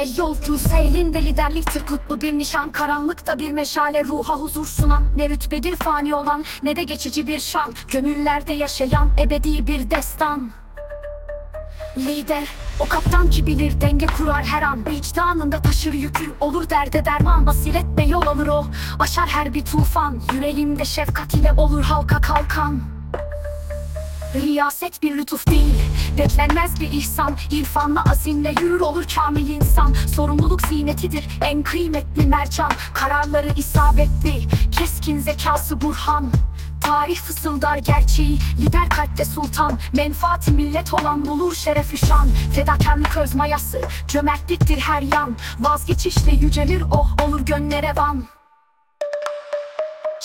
Ey yolcusu elinde liderliktir kutlu bir nişan. Karanlıkta bir meşale ruha huzur sunan. Ne rütbedir fani olan ne de geçici bir şan. Gönüllerde yaşayan ebedi bir destan. Lider o kaptan ki bilir denge kurar her an. Vicdanında taşır yükü olur derde derman. Basiretle yol alır o aşar her bir tufan. Yüreğinde şefkat ile olur halka kalkan. Riyaset bir lütuf değil Beklenmez bir ihsan. İrfanla azimle yürür olur kamil insan. Sorumluluk ziynetidir en kıymetli mercan. Kararları isabetli Keskin zekası burhan. Tarih fısıldar gerçeği Lider kalpte sultan. Menfaati millet olan bulur şerefi şan. Fedakarlık öz mayası Cömertliktir her yan. Vazgeçişle yücelir oh olur gönlere van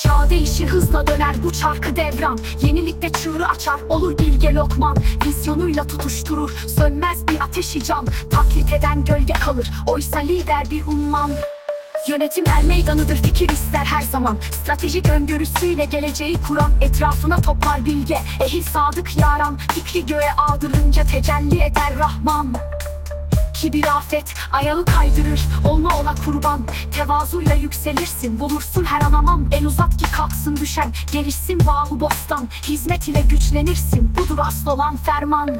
Çağ değişir hızla döner bu çarkı devran. Yenilikte çığırı açar olur bilge lokman. Vizyonuyla tutuşturur sönmez bir ateşi can Taklit eden gölge kalır oysa lider bir umman. Yönetim er meydanıdır fikir ister her zaman. Stratejik öngörüsüyle geleceği kuran Etrafına toplar bilge. Ehil sadık yaran Fikri göğe ağdırınca tecelli eder Rahman Kibir afet, ayağı kaydırır. Olma ola kurban, tevazuyla yükselirsin. Bulursun her an aman, el uzat ki kalksın düşen. Gelişsin vahu bostan, hizmet ile güçlenirsin. Budur asıl olan ferman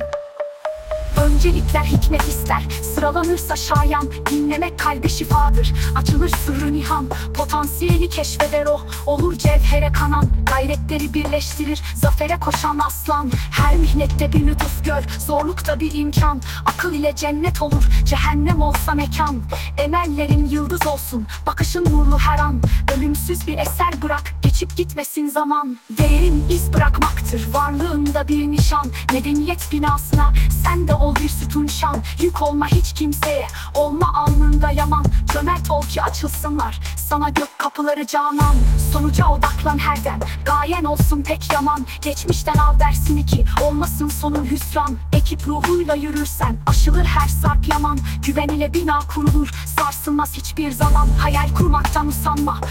Öncelikler hikmet ister. Sıralanırsa şayan Dinlemek kalbe şifadır. Açılır sırrı nihan Potansiyeli keşfeder o. Olur cevhere kanan Gayretleri birleştirir. Zafere koşan aslan Her mihnette bir lütuf gör. Zorlukta bir imkan Akıl ile cennet olur. Cehennem olsa mekan Emellerin yıldız olsun. Bakışın nurlu her an Ölümsüz bir eser bırak. Geçip gitmesin zaman. Değerin iz bırakmaktır Varlığında bir nişan. Medeniyet binasına Sen de ol bir sütun şan. Yük olma hiç kimseye Olma alnında yaman. Cömert ol ki açılsınlar Sana gök kapıları canan. Sonuca odaklan herden Gayen olsun pek yaman. Geçmişten al dersini ki Olmasın sonun hüsran. Ekip ruhuyla yürürsen Aşılır her sarp yaman. Güven ile bina kurulur Sarsılmaz hiçbir zaman. Hayal kurmaktan usanma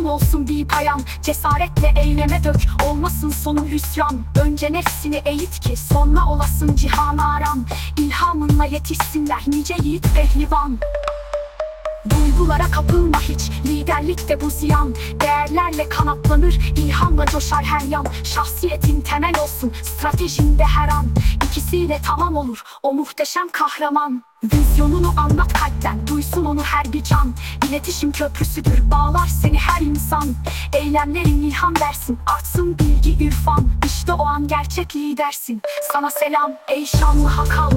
Ufkun olsun bir payan Cesaretle eyleme dök. Olmasın sonun hüsran Önce nefsini eğit ki Sonra olasın cihan aram İlhamınla yetişsinler nice yiğit pehlivan Duygulara kapılma hiç. Liderlik de bu ziyan. Değerlerle kanatlanır ilhamla coşar her yan. Şahsiyetin temel olsun Stratejinde her an. İkisiyle tamam olur O muhteşem kahraman. Vizyonunu anlat kalpten Duysun onu her bir can. İletişim köprüsüdür Bağlar seni her insan. Eylemlerin ilham versin Artsın bilgi irfan İşte o an gerçek lidersin. Sana selam ey şanlı Hakan